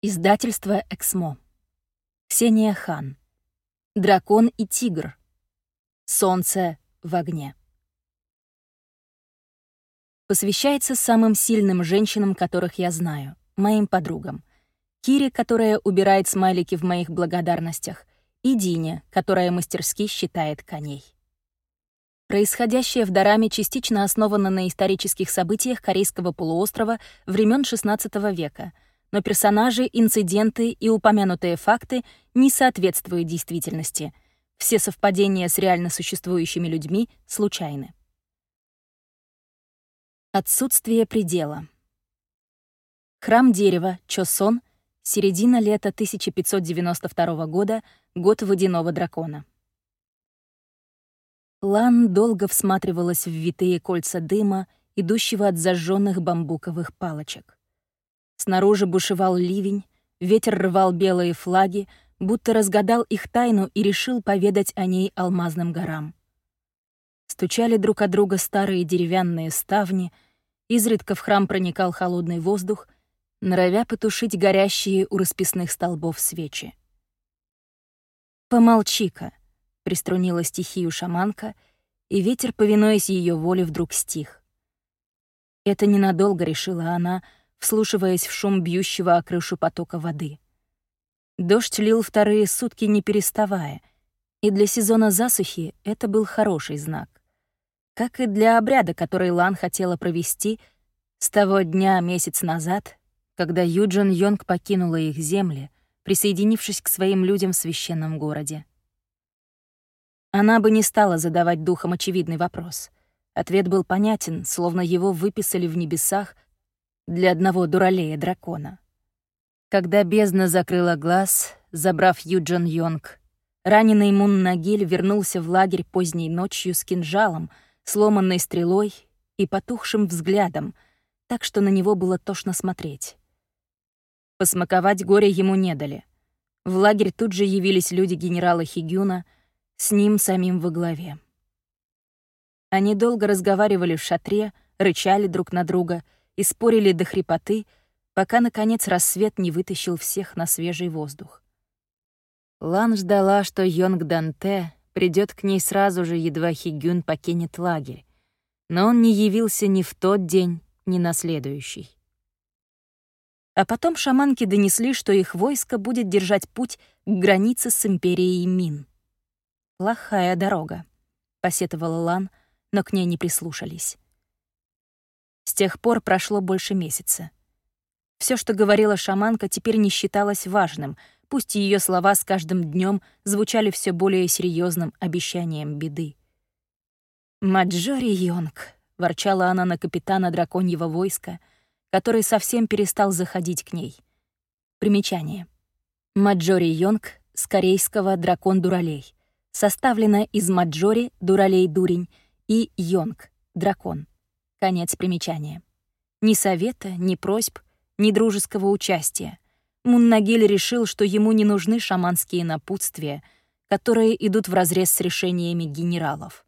Издательство «Эксмо». Ксения Хан. Дракон и тигр. Солнце в огне. Посвящается самым сильным женщинам, которых я знаю, моим подругам. Кире, которая убирает смайлики в моих благодарностях, и Дине, которая мастерски считает коней. Происходящее в Дараме частично основано на исторических событиях Корейского полуострова времен XVI века — но персонажи, инциденты и упомянутые факты не соответствуют действительности. Все совпадения с реально существующими людьми случайны. Отсутствие предела. Храм дерева, Чосон, середина лета 1592 года, год водяного дракона. Лан долго всматривалась в витые кольца дыма, идущего от зажженных бамбуковых палочек. Снаружи бушевал ливень, ветер рвал белые флаги, будто разгадал их тайну и решил поведать о ней алмазным горам. Стучали друг от друга старые деревянные ставни, изредка в храм проникал холодный воздух, норовя потушить горящие у расписных столбов свечи. «Помолчи-ка», — приструнила стихию шаманка, и ветер, повинуясь ее воле, вдруг стих. Это ненадолго, решила она, — вслушиваясь в шум бьющего о крышу потока воды. Дождь лил вторые сутки, не переставая, и для сезона засухи это был хороший знак. Как и для обряда, который Лан хотела провести с того дня месяц назад, когда Юджин Йонг покинула их земли, присоединившись к своим людям в священном городе. Она бы не стала задавать духом очевидный вопрос. Ответ был понятен, словно его выписали в небесах — для одного дуралея дракона. Когда бездна закрыла глаз, забрав Юджин Йонг, раненый Мун Нагиль вернулся в лагерь поздней ночью с кинжалом, сломанной стрелой и потухшим взглядом, так что на него было тошно смотреть. Посмаковать горе ему не дали. В лагерь тут же явились люди генерала Хигюна, с ним самим во главе. Они долго разговаривали в шатре, рычали друг на друга — и спорили до хрипоты, пока, наконец, рассвет не вытащил всех на свежий воздух. Лан ждала, что Йонг Данте придет к ней сразу же, едва Хигюн покинет лагерь, но он не явился ни в тот день, ни на следующий. А потом шаманки донесли, что их войско будет держать путь к границе с империей Мин. «Плохая дорога», — посетовала Лан, но к ней не прислушались. С тех пор прошло больше месяца. Все, что говорила шаманка, теперь не считалось важным, пусть ее слова с каждым днем звучали все более серьезным обещанием беды. «Маджори Йонг», — ворчала она на капитана драконьего войска, который совсем перестал заходить к ней. Примечание. Маджори Йонг с корейского «дракон-дуралей», составлена из Маджори «дуралей-дурень» и Йонг «дракон». Конец примечания. Ни совета, ни просьб, ни дружеского участия. Муннагель решил, что ему не нужны шаманские напутствия, которые идут вразрез с решениями генералов.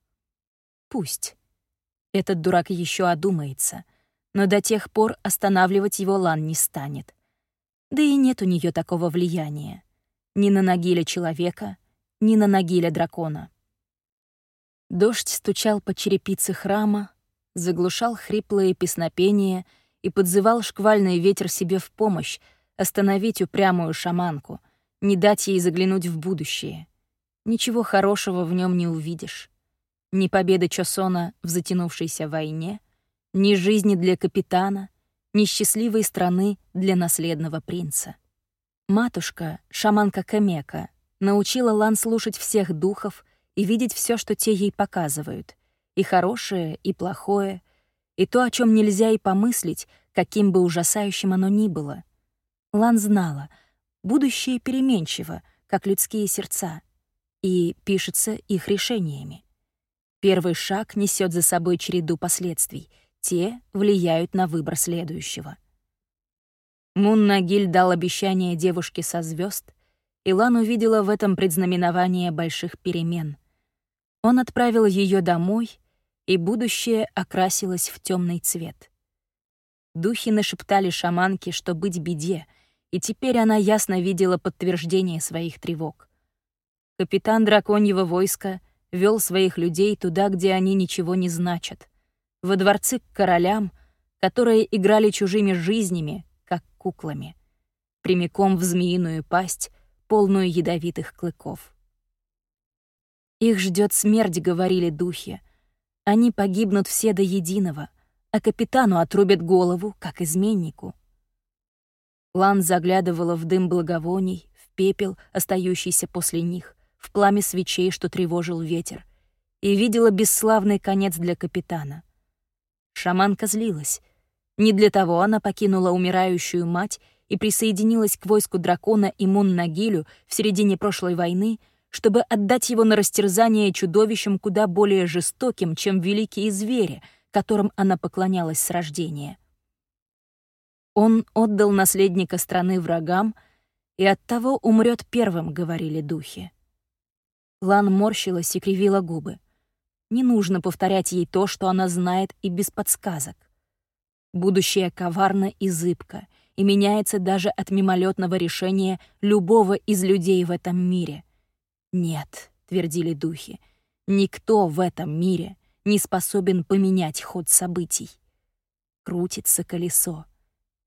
Пусть. Этот дурак еще одумается, но до тех пор останавливать его Лан не станет. Да и нет у нее такого влияния. Ни на Нагиля человека, ни на Нагиля дракона. Дождь стучал по черепице храма, заглушал хриплые песнопения и подзывал шквальный ветер себе в помощь, остановить упрямую шаманку, не дать ей заглянуть в будущее. Ничего хорошего в нем не увидишь. Ни победы Чосона в затянувшейся войне, ни жизни для капитана, ни счастливой страны для наследного принца. Матушка, шаманка Камека, научила Лан слушать всех духов и видеть все, что те ей показывают, и хорошее, и плохое, и то, о чем нельзя и помыслить, каким бы ужасающим оно ни было. Лан знала, будущее переменчиво, как людские сердца, и пишется их решениями. Первый шаг несет за собой череду последствий, те влияют на выбор следующего. Мун Нагиль дал обещание девушке со звезд, и Лан увидела в этом предзнаменование больших перемен. Он отправил ее домой, и будущее окрасилось в темный цвет. Духи нашептали шаманке, что быть беде, и теперь она ясно видела подтверждение своих тревог. Капитан драконьего войска вел своих людей туда, где они ничего не значат, во дворцы к королям, которые играли чужими жизнями, как куклами, прямиком в змеиную пасть, полную ядовитых клыков. «Их ждет смерть», — говорили духи. «Они погибнут все до единого, а капитану отрубят голову, как изменнику». Лан заглядывала в дым благовоний, в пепел, остающийся после них, в пламя свечей, что тревожил ветер, и видела бесславный конец для капитана. Шаманка злилась. Не для того она покинула умирающую мать и присоединилась к войску дракона Имун Нагилю в середине прошлой войны, чтобы отдать его на растерзание чудовищам куда более жестоким, чем великие звери, которым она поклонялась с рождения. Он отдал наследника страны врагам, и оттого умрет первым, говорили духи. Лан морщилась и кривила губы. Не нужно повторять ей то, что она знает и без подсказок. Будущее коварно и зыбко, и меняется даже от мимолетного решения любого из людей в этом мире. «Нет», — твердили духи, — «никто в этом мире не способен поменять ход событий. Крутится колесо,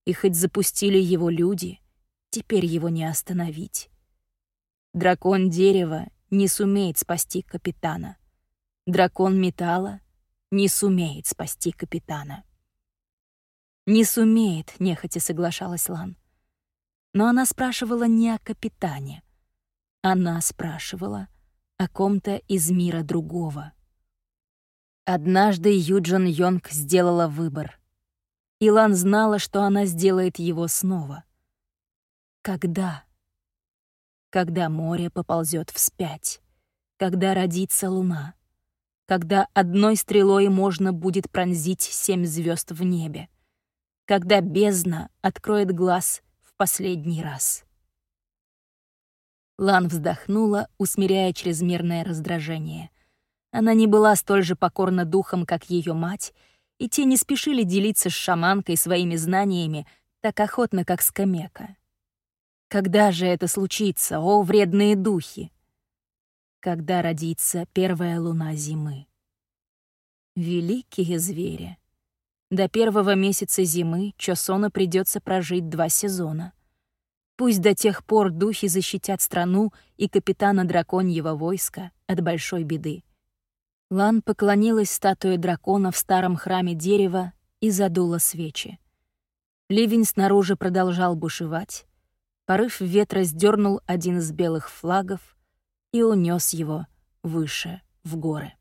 и хоть запустили его люди, теперь его не остановить. Дракон дерева не сумеет спасти капитана. Дракон металла не сумеет спасти капитана. «Не сумеет», — нехотя соглашалась Лан. Но она спрашивала не о капитане. Она спрашивала о ком-то из мира другого. Однажды Юджин Йонг сделала выбор. Илан знала, что она сделает его снова. Когда? Когда море поползет вспять, когда родится луна, когда одной стрелой можно будет пронзить семь звезд в небе, когда бездна откроет глаз в последний раз. Лан вздохнула, усмиряя чрезмерное раздражение. Она не была столь же покорна духом, как ее мать, и те не спешили делиться с шаманкой своими знаниями так охотно, как скамека. Когда же это случится, о вредные духи? Когда родится первая луна зимы? Великие звери. До первого месяца зимы Чосона придется прожить два сезона. Пусть до тех пор духи защитят страну и капитана драконьего войска от большой беды. Лан поклонилась статуе дракона в старом храме дерева и задула свечи. Ливень снаружи продолжал бушевать. Порыв ветра сдернул один из белых флагов и унес его выше в горы.